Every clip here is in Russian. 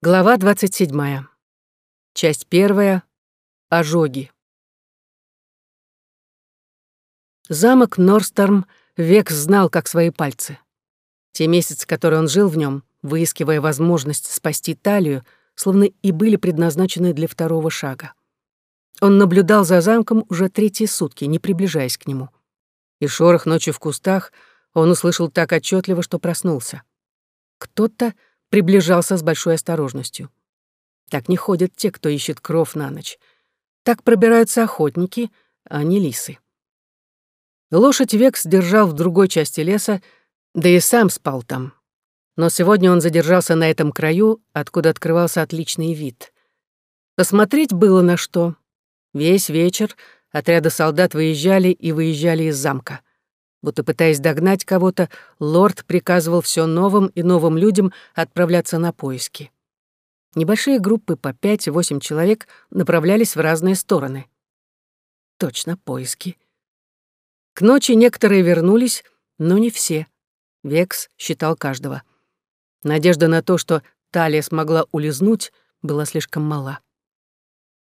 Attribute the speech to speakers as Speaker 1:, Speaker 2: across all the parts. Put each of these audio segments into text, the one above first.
Speaker 1: Глава 27. Часть первая. Ожоги. Замок Норсторм Векс знал как свои пальцы. Те месяцы, которые он жил в нем, выискивая возможность спасти талию, словно и были предназначены для второго шага. Он наблюдал за замком уже третьи сутки, не приближаясь к нему. И шорох ночью в кустах он услышал так отчетливо, что проснулся. Кто-то приближался с большой осторожностью. Так не ходят те, кто ищет кров на ночь. Так пробираются охотники, а не лисы. Лошадь Векс держал в другой части леса, да и сам спал там. Но сегодня он задержался на этом краю, откуда открывался отличный вид. Посмотреть было на что. Весь вечер отряды солдат выезжали и выезжали из замка. Будто пытаясь догнать кого-то, лорд приказывал все новым и новым людям отправляться на поиски. Небольшие группы по пять-восемь человек направлялись в разные стороны. Точно, поиски. К ночи некоторые вернулись, но не все. Векс считал каждого. Надежда на то, что Талия смогла улизнуть, была слишком мала.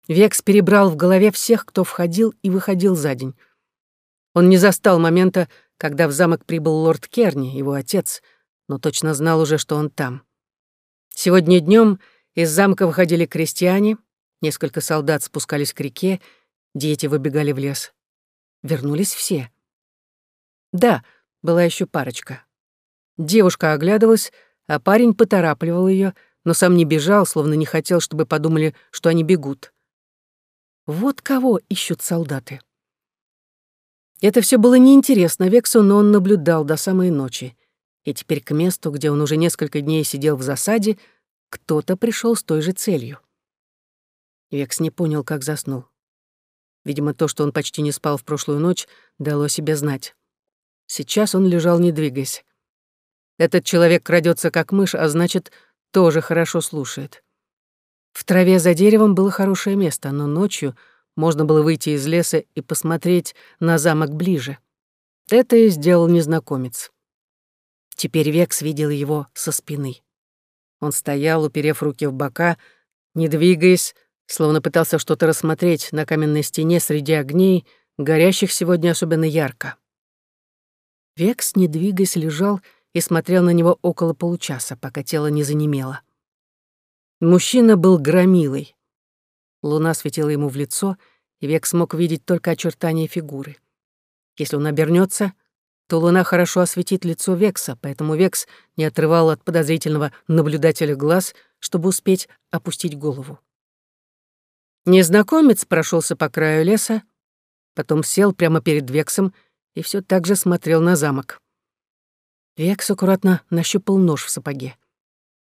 Speaker 1: Векс перебрал в голове всех, кто входил и выходил за день. Он не застал момента, когда в замок прибыл лорд Керни, его отец, но точно знал уже, что он там. Сегодня днем из замка выходили крестьяне, несколько солдат спускались к реке, дети выбегали в лес. Вернулись все. Да, была еще парочка. Девушка оглядывалась, а парень поторапливал ее, но сам не бежал, словно не хотел, чтобы подумали, что они бегут. Вот кого ищут солдаты. Это все было неинтересно Вексу, но он наблюдал до самой ночи. И теперь к месту, где он уже несколько дней сидел в засаде, кто-то пришел с той же целью. Векс не понял, как заснул. Видимо, то, что он почти не спал в прошлую ночь, дало себе знать. Сейчас он лежал, не двигаясь. Этот человек крадется как мышь, а значит, тоже хорошо слушает. В траве за деревом было хорошее место, но ночью — можно было выйти из леса и посмотреть на замок ближе. Это и сделал незнакомец. Теперь Векс видел его со спины. Он стоял, уперев руки в бока, не двигаясь, словно пытался что-то рассмотреть на каменной стене среди огней, горящих сегодня особенно ярко. Векс, не двигаясь, лежал и смотрел на него около получаса, пока тело не занемело. Мужчина был громилой. Луна светила ему в лицо, и Век смог видеть только очертания фигуры. Если он обернется, то луна хорошо осветит лицо Векса, поэтому Векс не отрывал от подозрительного наблюдателя глаз, чтобы успеть опустить голову. Незнакомец прошелся по краю леса, потом сел прямо перед Вексом и все так же смотрел на замок. Векс аккуратно нащупал нож в сапоге.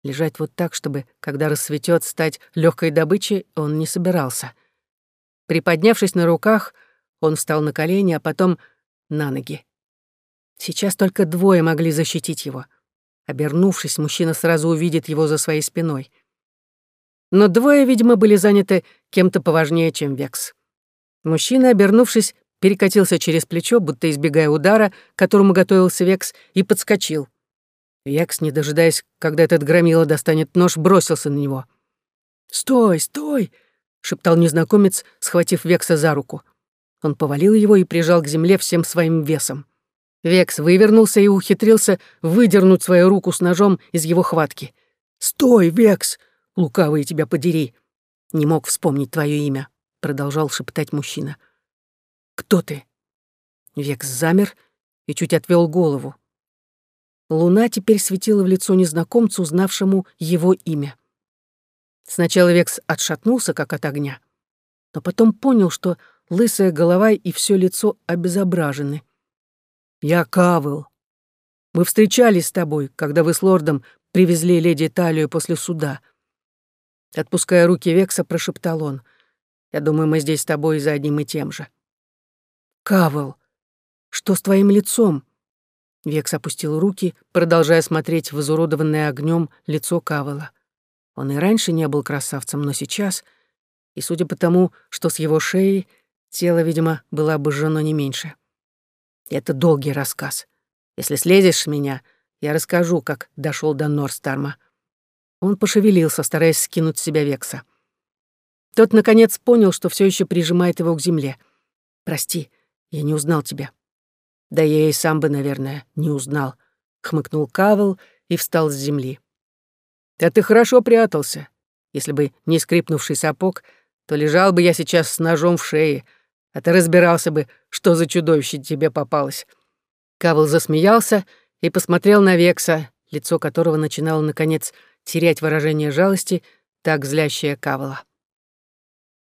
Speaker 1: Лежать вот так, чтобы, когда рассветет, стать легкой добычей, он не собирался. Приподнявшись на руках, он встал на колени, а потом на ноги. Сейчас только двое могли защитить его. Обернувшись, мужчина сразу увидит его за своей спиной. Но двое, видимо, были заняты кем-то поважнее, чем Векс. Мужчина, обернувшись, перекатился через плечо, будто избегая удара, к которому готовился Векс, и подскочил — Якс, не дожидаясь, когда этот громила достанет нож, бросился на него. «Стой, стой!» — шептал незнакомец, схватив Векса за руку. Он повалил его и прижал к земле всем своим весом. Векс вывернулся и ухитрился выдернуть свою руку с ножом из его хватки. «Стой, Векс! Лукавый тебя подери!» «Не мог вспомнить твое имя», — продолжал шептать мужчина. «Кто ты?» Векс замер и чуть отвел голову. Луна теперь светила в лицо незнакомцу, узнавшему его имя. Сначала Векс отшатнулся, как от огня, но потом понял, что лысая голова и все лицо обезображены. «Я Кавел. Мы встречались с тобой, когда вы с лордом привезли леди Талию после суда». Отпуская руки Векса, прошептал он. «Я думаю, мы здесь с тобой за одним и тем же». «Кавел, что с твоим лицом?» Векс опустил руки, продолжая смотреть в изуродованное огнем лицо Кавела. Он и раньше не был красавцем, но сейчас, и судя по тому, что с его шеей, тело, видимо, было обожжено не меньше. Это долгий рассказ. Если слезешь с меня, я расскажу, как дошел до Норстарма. Он пошевелился, стараясь скинуть с себя Векса. Тот, наконец, понял, что все еще прижимает его к земле. «Прости, я не узнал тебя». «Да я и сам бы, наверное, не узнал», — хмыкнул Кавел и встал с земли. «Да ты хорошо прятался. Если бы не скрипнувший сапог, то лежал бы я сейчас с ножом в шее, а ты разбирался бы, что за чудовище тебе попалось». Кавел засмеялся и посмотрел на Векса, лицо которого начинало, наконец, терять выражение жалости, так злящее Кавела.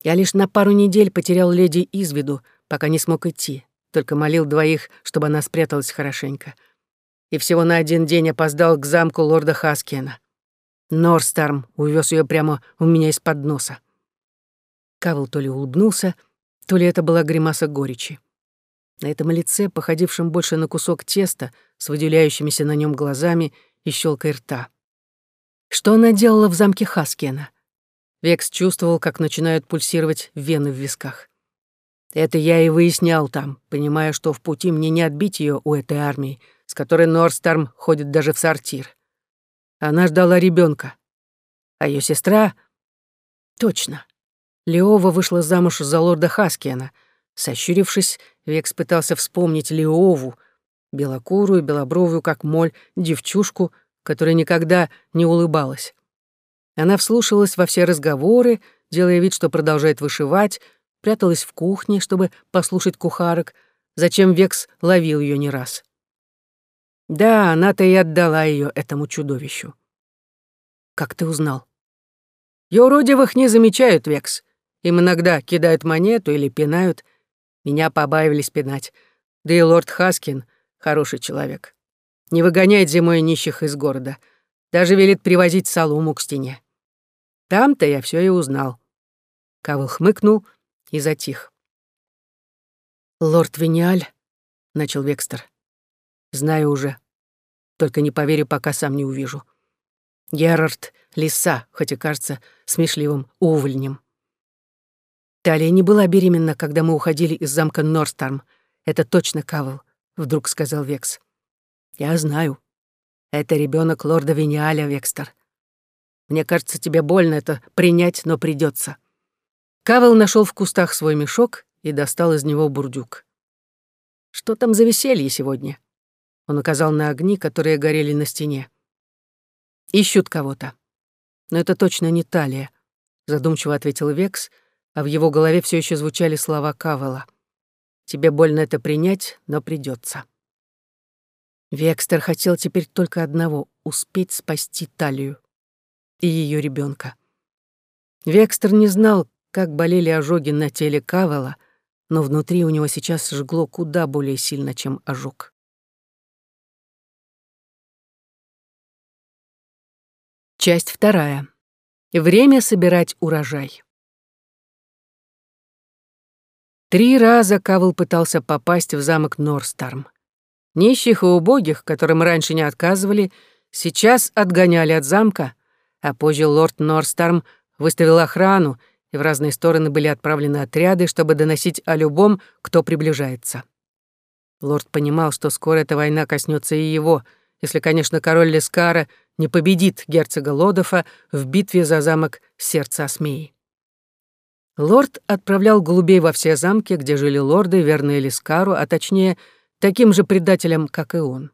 Speaker 1: Я лишь на пару недель потерял леди из виду, пока не смог идти, только молил двоих, чтобы она спряталась хорошенько. И всего на один день опоздал к замку лорда Хаскиена. Норстарм увез ее прямо у меня из-под носа. Кавел то ли улыбнулся, то ли это была гримаса горечи. На этом лице, походившем больше на кусок теста, с выделяющимися на нем глазами и щелкой рта. Что она делала в замке Хаскена? Векс чувствовал, как начинают пульсировать вены в висках. Это я и выяснял там, понимая, что в пути мне не отбить ее у этой армии, с которой Норстарм ходит даже в сортир. Она ждала ребенка, А ее сестра... Точно. Леова вышла замуж за лорда Хаскиена. Сощурившись, Векс пытался вспомнить Леову, белокурую, белобровую, как моль, девчушку, которая никогда не улыбалась. Она вслушалась во все разговоры, делая вид, что продолжает вышивать, пряталась в кухне, чтобы послушать кухарок, зачем Векс ловил ее не раз. Да, она-то и отдала ее этому чудовищу. Как ты узнал? Юродивых не замечают, Векс. Им иногда кидают монету или пинают. Меня побаивались пинать. Да и лорд Хаскин — хороший человек не выгоняет зимой нищих из города, даже велит привозить солому к стене. Там-то я все и узнал. Кавл хмыкнул и затих. «Лорд Виниаль», — начал Векстер, — «знаю уже, только не поверю, пока сам не увижу. Герард — лиса, хоть и кажется смешливым увольнем. Талия не была беременна, когда мы уходили из замка Норстарм. Это точно Кавл, — вдруг сказал Векс. Я знаю. Это ребенок лорда Виниаля, Векстер. Мне кажется, тебе больно это принять, но придется. Кавел нашел в кустах свой мешок и достал из него бурдюк. Что там за веселье сегодня? Он указал на огни, которые горели на стене. Ищут кого-то. Но это точно не Талия, задумчиво ответил Векс, а в его голове все еще звучали слова Кавела. Тебе больно это принять, но придется. Векстер хотел теперь только одного — успеть спасти Талию и ее ребенка. Векстер не знал, как болели ожоги на теле Кавела, но внутри у него сейчас жгло куда более сильно, чем ожог. Часть вторая. Время собирать урожай. Три раза Кавел пытался попасть в замок Норстарм. Нищих и убогих, которым раньше не отказывали, сейчас отгоняли от замка, а позже лорд Норстарм выставил охрану, и в разные стороны были отправлены отряды, чтобы доносить о любом, кто приближается. Лорд понимал, что скоро эта война коснется и его, если, конечно, король Лескара не победит герцога Лодофа в битве за замок Сердца Осмеи. Лорд отправлял голубей во все замки, где жили лорды, верные Лескару, а точнее — таким же предателем, как и он.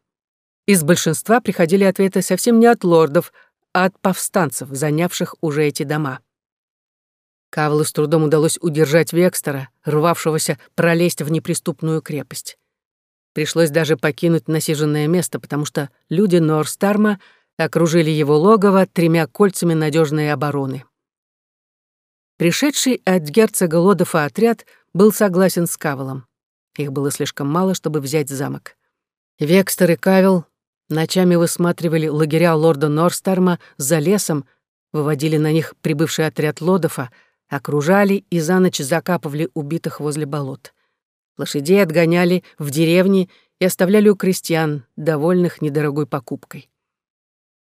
Speaker 1: Из большинства приходили ответы совсем не от лордов, а от повстанцев, занявших уже эти дома. Кавлу с трудом удалось удержать Векстера, рвавшегося пролезть в неприступную крепость. Пришлось даже покинуть насиженное место, потому что люди Норстарма окружили его логово тремя кольцами надежной обороны. Пришедший от герцога Лодофа отряд был согласен с Кавелом. Их было слишком мало, чтобы взять замок. Векстер и Кавел ночами высматривали лагеря лорда Норстарма за лесом, выводили на них прибывший отряд лодофа, окружали и за ночь закапывали убитых возле болот. Лошадей отгоняли в деревни и оставляли у крестьян, довольных недорогой покупкой.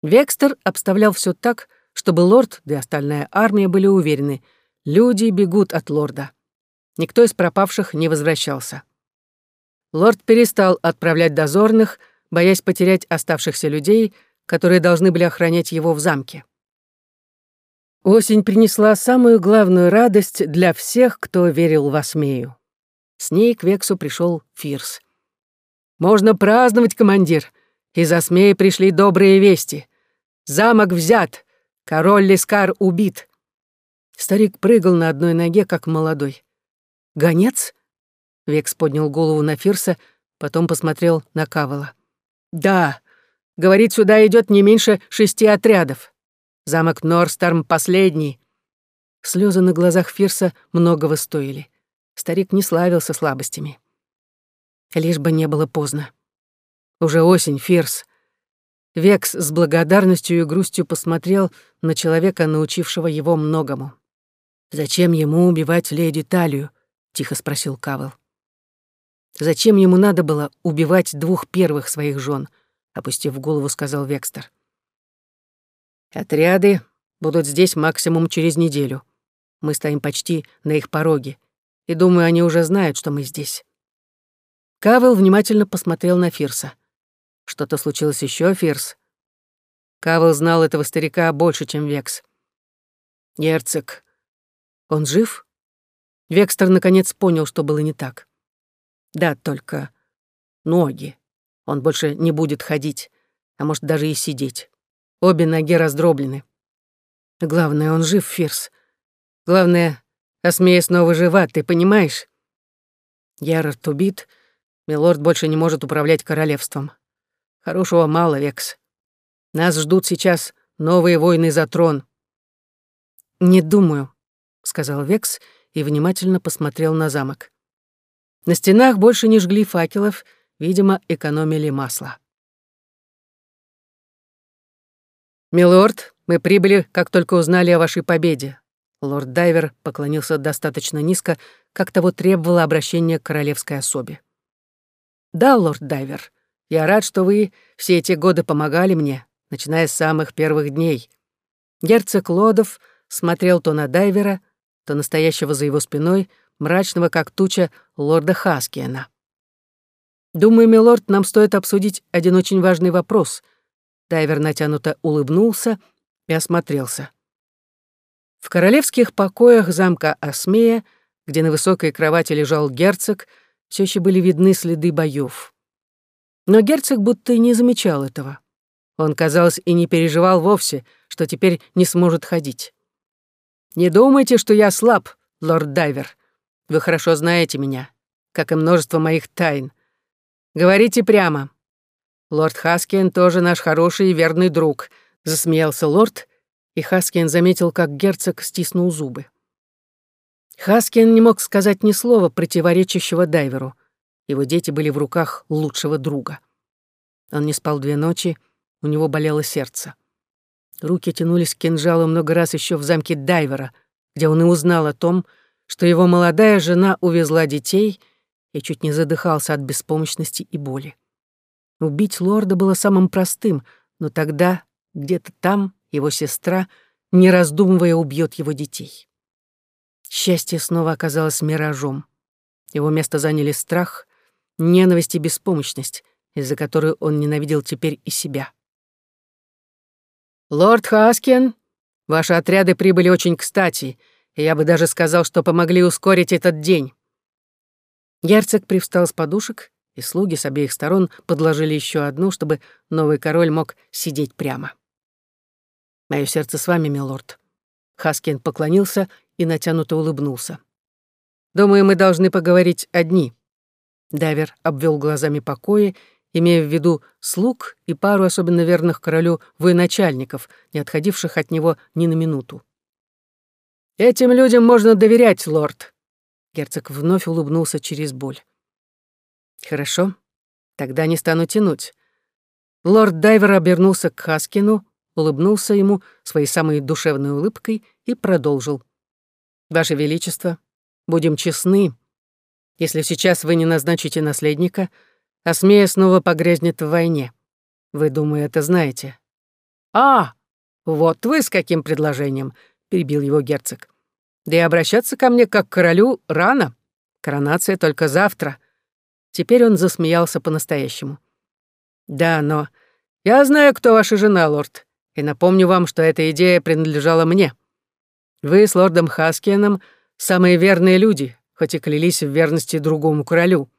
Speaker 1: Векстер обставлял все так, чтобы лорд, и остальная армия были уверены, люди бегут от лорда. Никто из пропавших не возвращался лорд перестал отправлять дозорных, боясь потерять оставшихся людей, которые должны были охранять его в замке. Осень принесла самую главную радость для всех, кто верил в Осмею. С ней к Вексу пришел Фирс. «Можно праздновать, командир. Из Осмеи пришли добрые вести. Замок взят, король Лискар убит». Старик прыгал на одной ноге, как молодой. «Гонец?» Векс поднял голову на Фирса, потом посмотрел на Кавала. «Да, говорит, сюда идет не меньше шести отрядов. Замок Норсторм последний». Слезы на глазах Фирса многого стоили. Старик не славился слабостями. Лишь бы не было поздно. Уже осень, Фирс. Векс с благодарностью и грустью посмотрел на человека, научившего его многому. «Зачем ему убивать леди Талию?» — тихо спросил Кавел. Зачем ему надо было убивать двух первых своих жен? опустив голову, сказал Векстер. Отряды будут здесь максимум через неделю. Мы стоим почти на их пороге, и думаю, они уже знают, что мы здесь. Кавел внимательно посмотрел на Фирса. Что-то случилось еще, Фирс? Кавел знал этого старика больше, чем Векс. Герцог. Он жив? Векстер наконец понял, что было не так. Да, только ноги. Он больше не будет ходить, а может даже и сидеть. Обе ноги раздроблены. Главное, он жив, Фирс. Главное, Осмея снова жива, ты понимаешь? Ярард убит, Милорд больше не может управлять королевством. Хорошего мало, Векс. Нас ждут сейчас новые войны за трон. «Не думаю», — сказал Векс и внимательно посмотрел на замок. На стенах больше не жгли факелов, видимо, экономили масло. «Милорд, мы прибыли, как только узнали о вашей победе». Лорд Дайвер поклонился достаточно низко, как того требовало обращение к королевской особе. «Да, лорд Дайвер, я рад, что вы все эти годы помогали мне, начиная с самых первых дней». Герцог Лодов смотрел то на Дайвера, то настоящего за его спиной, мрачного как туча лорда Хаскиена. «Думаю, милорд, нам стоит обсудить один очень важный вопрос». Дайвер натянуто улыбнулся и осмотрелся. В королевских покоях замка Осмея, где на высокой кровати лежал герцог, все еще были видны следы боев. Но герцог будто и не замечал этого. Он, казалось, и не переживал вовсе, что теперь не сможет ходить. «Не думайте, что я слаб, лорд Дайвер. Вы хорошо знаете меня, как и множество моих тайн. Говорите прямо. Лорд Хаскин тоже наш хороший и верный друг, засмеялся лорд, и Хаскин заметил, как герцог стиснул зубы. Хаскин не мог сказать ни слова противоречащего дайверу. Его дети были в руках лучшего друга. Он не спал две ночи, у него болело сердце. Руки тянулись к кинжалу много раз еще в замке дайвера, где он и узнал о том, что его молодая жена увезла детей и чуть не задыхался от беспомощности и боли. Убить лорда было самым простым, но тогда, где-то там, его сестра, не раздумывая, убьет его детей. Счастье снова оказалось миражом. Его место заняли страх, ненависть и беспомощность, из-за которой он ненавидел теперь и себя. «Лорд Хаскин, ваши отряды прибыли очень кстати», я бы даже сказал, что помогли ускорить этот день. Герцог привстал с подушек, и слуги с обеих сторон подложили еще одну, чтобы новый король мог сидеть прямо. Мое сердце с вами, милорд. Хаскин поклонился и натянуто улыбнулся. Думаю, мы должны поговорить одни. Дайвер обвел глазами покои, имея в виду слуг и пару особенно верных королю военачальников, не отходивших от него ни на минуту. Этим людям можно доверять, лорд. Герцог вновь улыбнулся через боль. Хорошо, тогда не стану тянуть. Лорд Дайвер обернулся к Хаскину, улыбнулся ему своей самой душевной улыбкой и продолжил. «Ваше Величество, будем честны. Если сейчас вы не назначите наследника, Осмея снова погрязнет в войне. Вы, думаю, это знаете». «А, вот вы с каким предложением», — перебил его герцог. «Да и обращаться ко мне как к королю рано. Коронация только завтра». Теперь он засмеялся по-настоящему. «Да, но я знаю, кто ваша жена, лорд, и напомню вам, что эта идея принадлежала мне. Вы с лордом Хаскианом самые верные люди, хоть и клялись в верности другому королю.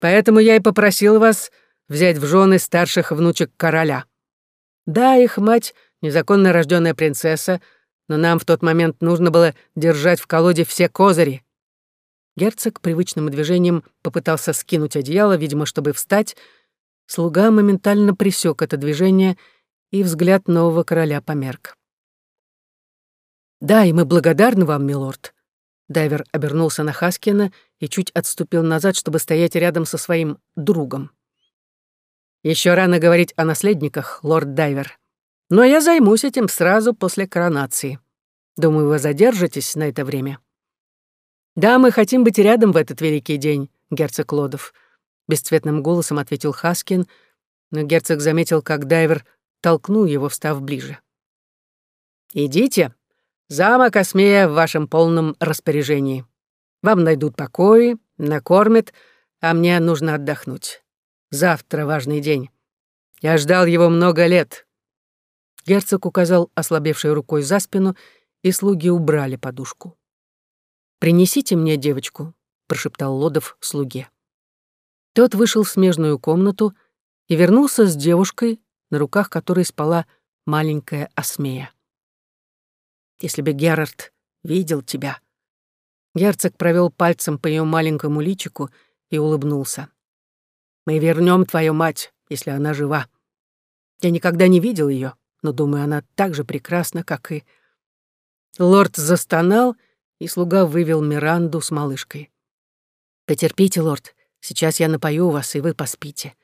Speaker 1: Поэтому я и попросил вас взять в жены старших внучек короля. Да, их мать — незаконно рожденная принцесса, но нам в тот момент нужно было держать в колоде все козыри. Герцог привычным движением попытался скинуть одеяло, видимо, чтобы встать. Слуга моментально присек это движение, и взгляд нового короля померк. «Да, и мы благодарны вам, милорд». Дайвер обернулся на Хаскина и чуть отступил назад, чтобы стоять рядом со своим другом. Еще рано говорить о наследниках, лорд Дайвер. Но я займусь этим сразу после коронации. Думаю, вы задержитесь на это время. Да, мы хотим быть рядом в этот великий день, герцог Лодов, бесцветным голосом ответил Хаскин, но герцог заметил, как Дайвер толкнул его, встав ближе. «Идите, Замок Осмея в вашем полном распоряжении. Вам найдут покои, накормят, а мне нужно отдохнуть. Завтра важный день. Я ждал его много лет». Герцог указал ослабевшей рукой за спину, и слуги убрали подушку. «Принесите мне девочку», — прошептал Лодов слуге. Тот вышел в смежную комнату и вернулся с девушкой, на руках которой спала маленькая Осмея если бы Герард видел тебя». Герцог провел пальцем по ее маленькому личику и улыбнулся. «Мы вернем твою мать, если она жива. Я никогда не видел ее, но, думаю, она так же прекрасна, как и...» Лорд застонал, и слуга вывел Миранду с малышкой. «Потерпите, лорд, сейчас я напою вас, и вы поспите.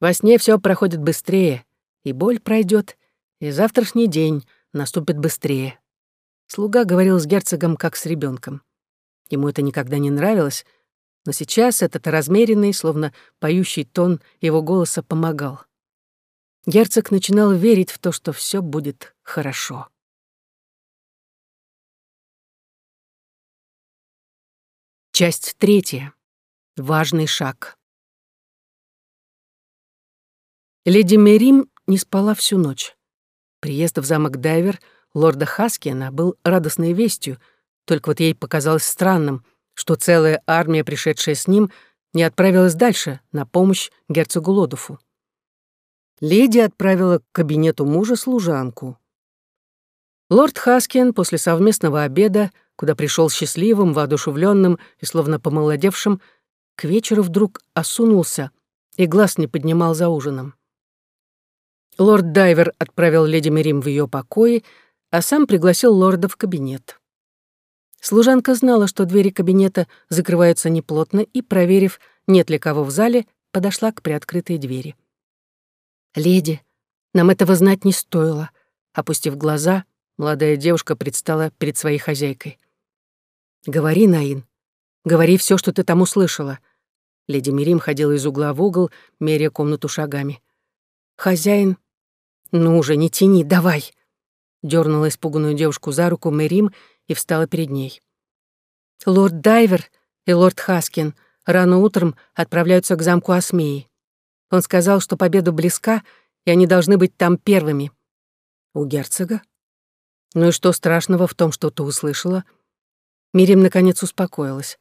Speaker 1: Во сне все проходит быстрее, и боль пройдет, и завтрашний день наступит быстрее. Слуга говорил с герцогом как с ребенком. Ему это никогда не нравилось, но сейчас этот размеренный, словно поющий тон его голоса помогал. Герцог начинал верить в то, что все будет хорошо. Часть третья. Важный шаг. Леди Мерим не спала всю ночь. Приезд в замок Дайвер — лорда Хаскина был радостной вестью, только вот ей показалось странным, что целая армия, пришедшая с ним, не отправилась дальше на помощь герцогу Лодофу. Леди отправила к кабинету мужа служанку. Лорд Хаскин после совместного обеда, куда пришел счастливым, воодушевленным и словно помолодевшим, к вечеру вдруг осунулся и глаз не поднимал за ужином. Лорд Дайвер отправил леди Мерим в ее покои, а сам пригласил лорда в кабинет. Служанка знала, что двери кабинета закрываются неплотно, и, проверив, нет ли кого в зале, подошла к приоткрытой двери. «Леди, нам этого знать не стоило», — опустив глаза, молодая девушка предстала перед своей хозяйкой. «Говори, Наин, говори все, что ты там услышала». Леди Мирим ходила из угла в угол, меряя комнату шагами. «Хозяин...» «Ну уже, не тяни, давай!» дернула испуганную девушку за руку Мэрим и встала перед ней. «Лорд Дайвер и лорд Хаскин рано утром отправляются к замку Осмеи. Он сказал, что победа близка, и они должны быть там первыми». «У герцога?» «Ну и что страшного в том, что ты услышала?» Мирим наконец успокоилась.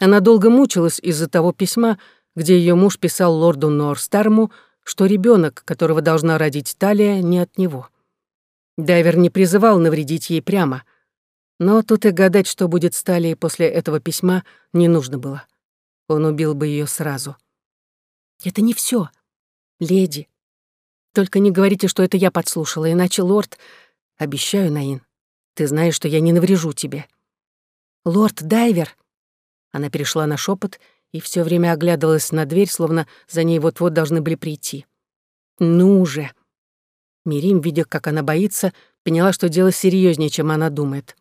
Speaker 1: Она долго мучилась из-за того письма, где ее муж писал лорду Норстарму, что ребенок, которого должна родить Талия, не от него. Дайвер не призывал навредить ей прямо. Но тут и гадать, что будет с Талией после этого письма, не нужно было. Он убил бы ее сразу. «Это не все, леди. Только не говорите, что это я подслушала, иначе лорд... Обещаю, Наин, ты знаешь, что я не наврежу тебе». «Лорд Дайвер!» Она перешла на шепот и все время оглядывалась на дверь, словно за ней вот-вот должны были прийти. «Ну же!» Мирим, видя, как она боится, поняла, что дело серьезнее, чем она думает.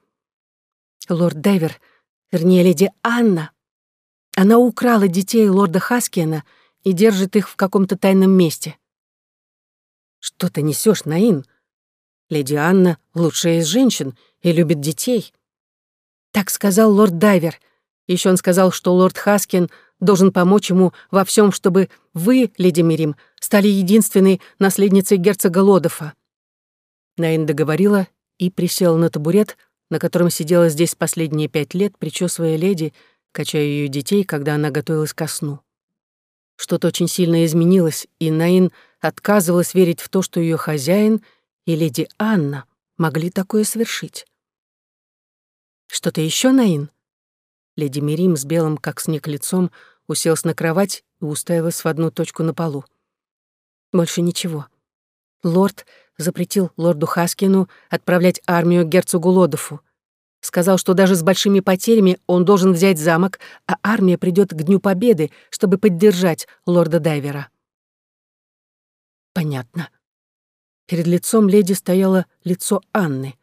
Speaker 1: «Лорд Дайвер, вернее, леди Анна, она украла детей лорда Хаскиена и держит их в каком-то тайном месте». «Что ты несешь, Наин? Леди Анна — лучшая из женщин и любит детей». Так сказал лорд Дайвер. Еще он сказал, что лорд Хаскин должен помочь ему во всем, чтобы вы, леди Мирим, стали единственной наследницей герцога Лодофа». Наин договорила и присела на табурет, на котором сидела здесь последние пять лет, причесывая леди, качая ее детей, когда она готовилась ко сну. Что-то очень сильно изменилось, и Наин отказывалась верить в то, что ее хозяин и леди Анна могли такое совершить. «Что-то еще, Наин?» Леди Мирим с белым, как снег, лицом уселась на кровать и уставилась в одну точку на полу. Больше ничего. Лорд запретил лорду Хаскину отправлять армию герцогу Лодофу. Сказал, что даже с большими потерями он должен взять замок, а армия придет к Дню Победы, чтобы поддержать лорда Дайвера. Понятно. Перед лицом леди стояло лицо Анны.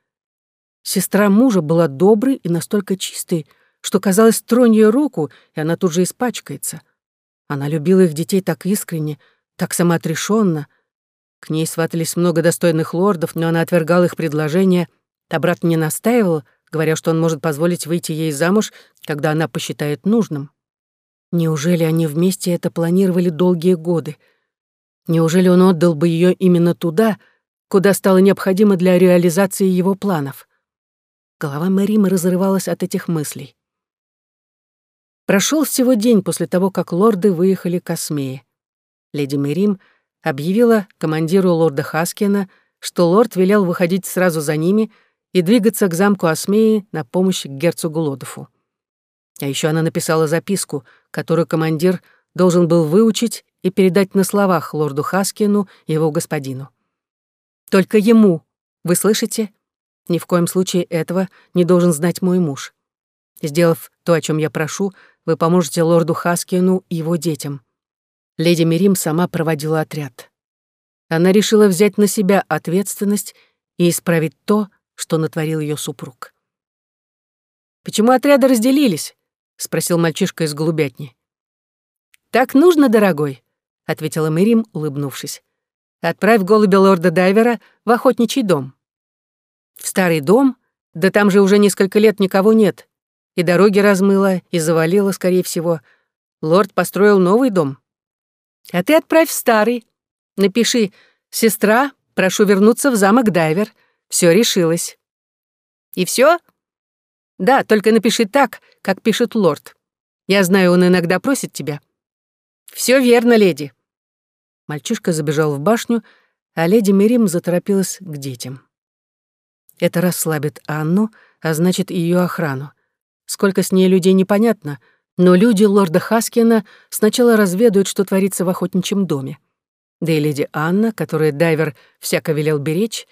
Speaker 1: Сестра мужа была доброй и настолько чистой, что, казалось, тронь ее руку, и она тут же испачкается. Она любила их детей так искренне, так самоотрешенно. К ней сватались много достойных лордов, но она отвергала их предложения, а брат не настаивал, говоря, что он может позволить выйти ей замуж, когда она посчитает нужным. Неужели они вместе это планировали долгие годы? Неужели он отдал бы ее именно туда, куда стало необходимо для реализации его планов? Голова Мэрима разрывалась от этих мыслей. Прошел всего день после того, как лорды выехали к Осмее. Леди Мэрим объявила командиру лорда Хаскина, что лорд велел выходить сразу за ними и двигаться к замку Осмеи на помощь к герцогу Лодофу. А еще она написала записку, которую командир должен был выучить и передать на словах лорду Хаскину его господину. «Только ему, вы слышите? Ни в коем случае этого не должен знать мой муж. Сделав то, о чем я прошу, вы поможете лорду Хаскину и его детям. Леди Мирим сама проводила отряд. Она решила взять на себя ответственность и исправить то, что натворил ее супруг. «Почему отряды разделились?» — спросил мальчишка из голубятни. «Так нужно, дорогой», — ответила Мирим, улыбнувшись. «Отправь голубя лорда Дайвера в охотничий дом». «В старый дом? Да там же уже несколько лет никого нет и дороги размыло, и завалило, скорее всего. Лорд построил новый дом. А ты отправь старый. Напиши «Сестра, прошу вернуться в замок Дайвер. Все решилось». И все? Да, только напиши так, как пишет лорд. Я знаю, он иногда просит тебя. Все верно, леди. Мальчишка забежал в башню, а леди Мирим заторопилась к детям. Это расслабит Анну, а значит, ее охрану. Сколько с ней людей непонятно, но люди лорда Хаскина сначала разведают, что творится в охотничьем доме. Да и леди Анна, которая дайвер всяко велел беречь,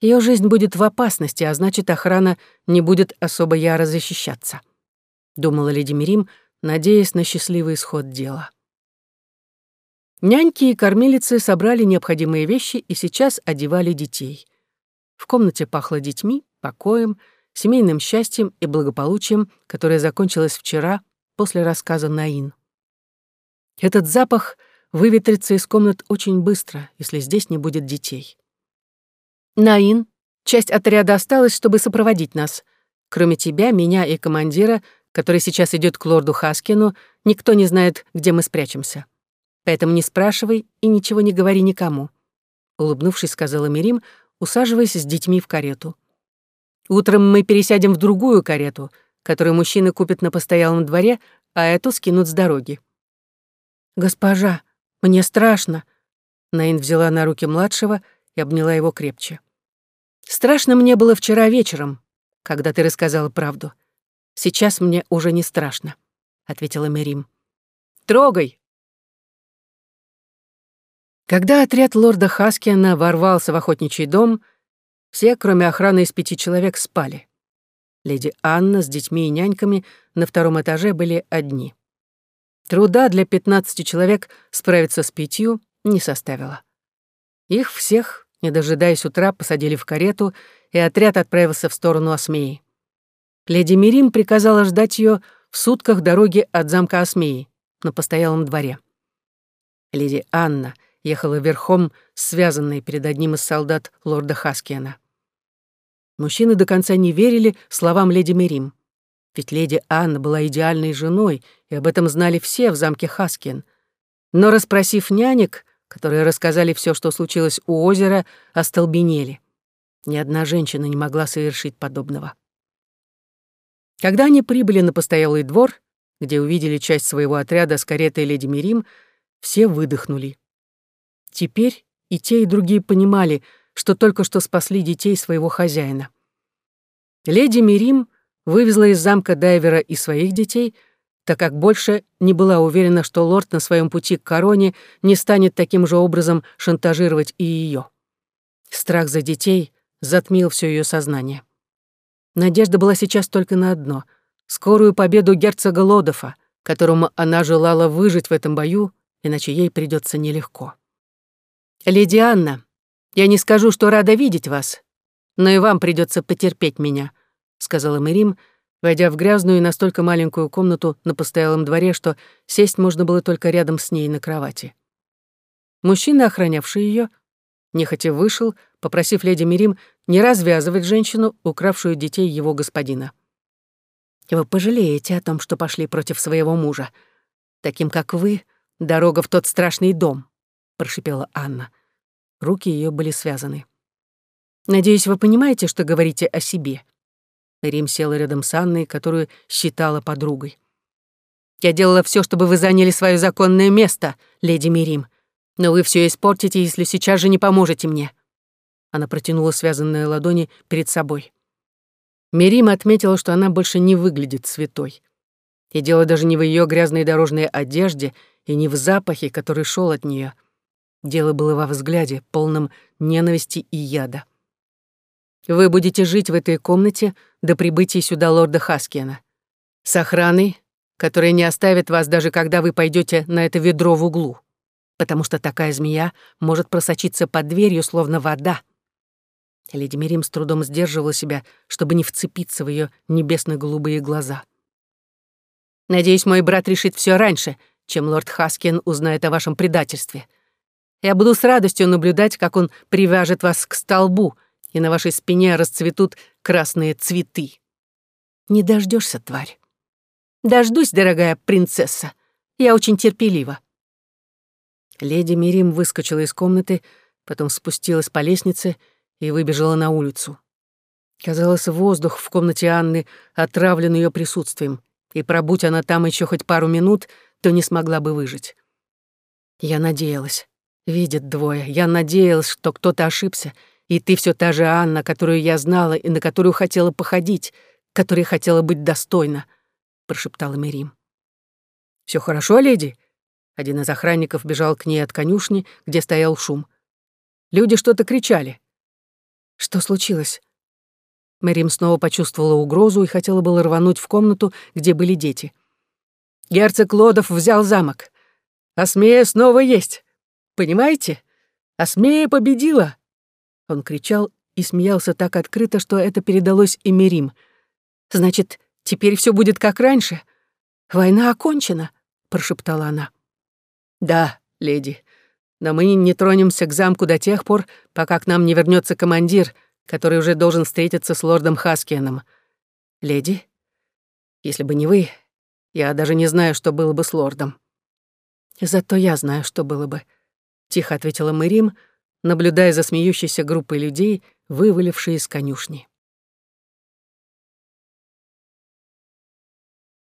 Speaker 1: ее жизнь будет в опасности, а значит, охрана не будет особо яро защищаться. Думала леди Мирим, надеясь на счастливый исход дела. Няньки и кормилицы собрали необходимые вещи и сейчас одевали детей. В комнате пахло детьми, покоем, семейным счастьем и благополучием, которое закончилось вчера после рассказа Наин. Этот запах выветрится из комнат очень быстро, если здесь не будет детей. Наин, часть отряда осталась, чтобы сопроводить нас. Кроме тебя, меня и командира, который сейчас идет к лорду Хаскину, никто не знает, где мы спрячемся. Поэтому не спрашивай и ничего не говори никому. Улыбнувшись, сказала Мирим, усаживаясь с детьми в карету. Утром мы пересядем в другую карету, которую мужчины купят на постоялом дворе, а эту скинут с дороги. «Госпожа, мне страшно», — Наин взяла на руки младшего и обняла его крепче. «Страшно мне было вчера вечером, когда ты рассказала правду. Сейчас мне уже не страшно», — ответила Мерим. «Трогай!» Когда отряд лорда Хаскиана ворвался в охотничий дом — все, кроме охраны из пяти человек, спали. Леди Анна с детьми и няньками на втором этаже были одни. Труда для пятнадцати человек справиться с пятью не составило. Их всех, не дожидаясь утра, посадили в карету, и отряд отправился в сторону Осмеи. Леди Мирим приказала ждать ее в сутках дороги от замка Осмеи на постоялом дворе. Леди Анна ехала верхом, связанной перед одним из солдат лорда Хаскиена. Мужчины до конца не верили словам леди Мерим. Ведь леди Анна была идеальной женой, и об этом знали все в замке Хаскин. Но расспросив нянек, которые рассказали все, что случилось у озера, остолбенели. Ни одна женщина не могла совершить подобного. Когда они прибыли на постоялый двор, где увидели часть своего отряда с каретой леди Мирим, все выдохнули. Теперь и те, и другие понимали, что только что спасли детей своего хозяина. Леди Мирим вывезла из замка Дайвера и своих детей, так как больше не была уверена, что лорд на своем пути к короне не станет таким же образом шантажировать и ее. Страх за детей затмил все ее сознание. Надежда была сейчас только на одно — скорую победу герцога Лодофа, которому она желала выжить в этом бою, иначе ей придется нелегко. «Леди Анна, я не скажу, что рада видеть вас, но и вам придется потерпеть меня», — сказала Мэрим, войдя в грязную и настолько маленькую комнату на постоялом дворе, что сесть можно было только рядом с ней на кровати. Мужчина, охранявший ее, нехотя вышел, попросив леди Мирим не развязывать женщину, укравшую детей его господина. «Вы пожалеете о том, что пошли против своего мужа. Таким, как вы, дорога в тот страшный дом», — прошипела Анна. Руки ее были связаны. «Надеюсь, вы понимаете, что говорите о себе». Рим села рядом с Анной, которую считала подругой. «Я делала все, чтобы вы заняли свое законное место, леди Мирим, но вы все испортите, если сейчас же не поможете мне. Она протянула связанные ладони перед собой. Мерима отметила, что она больше не выглядит святой. И дело даже не в ее грязной дорожной одежде и не в запахе, который шел от нее. Дело было во взгляде, полном ненависти и яда. Вы будете жить в этой комнате до прибытия сюда лорда Хаскиена. С охраной, которая не оставит вас даже когда вы пойдете на это ведро в углу. Потому что такая змея может просочиться под дверью, словно вода. Леди Мирим с трудом сдерживала себя, чтобы не вцепиться в ее небесно-голубые глаза. «Надеюсь, мой брат решит все раньше, чем лорд Хаскин узнает о вашем предательстве. Я буду с радостью наблюдать, как он привяжет вас к столбу, и на вашей спине расцветут красные цветы. Не дождешься, тварь. Дождусь, дорогая принцесса. Я очень терпелива. Леди Мирим выскочила из комнаты, потом спустилась по лестнице и выбежала на улицу. Казалось, воздух в комнате Анны отравлен ее присутствием, и пробудь она там еще хоть пару минут, то не смогла бы выжить. Я надеялась. Видят двое. Я надеялась, что кто-то ошибся, и ты все та же Анна, которую я знала и на которую хотела походить, которой хотела быть достойна, прошептала Мерим. Все хорошо, леди? Один из охранников бежал к ней от конюшни, где стоял шум. Люди что-то кричали. Что случилось? Мэрим снова почувствовала угрозу и хотела было рвануть в комнату, где были дети. Герцог Лодов взял замок. Асмея снова есть. Понимаете? Асмея победила. Он кричал и смеялся так открыто, что это передалось и Мерим. Значит, теперь все будет как раньше. Война окончена, прошептала она. Да, леди, но мы не тронемся к замку до тех пор, пока к нам не вернется командир, который уже должен встретиться с лордом Хаскианом. Леди, если бы не вы, я даже не знаю, что было бы с лордом. Зато я знаю, что было бы, тихо ответила Мэрим, наблюдая за смеющейся группой людей, вывалившей из конюшни.